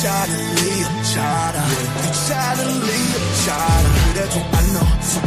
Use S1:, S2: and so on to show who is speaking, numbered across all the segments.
S1: 금방끝인가 그 차는 리었잖아 그 차는 리었잖아 그래도 I know 서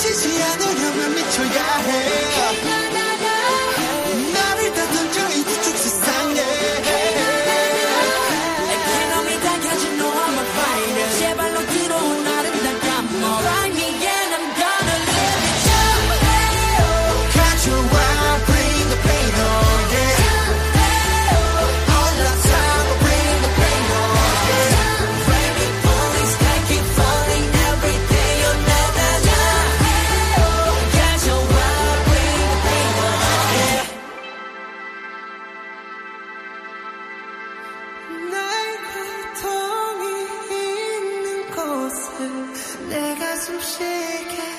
S1: 미치지 않으면 미쳐야 해. 내가 숨 쉬게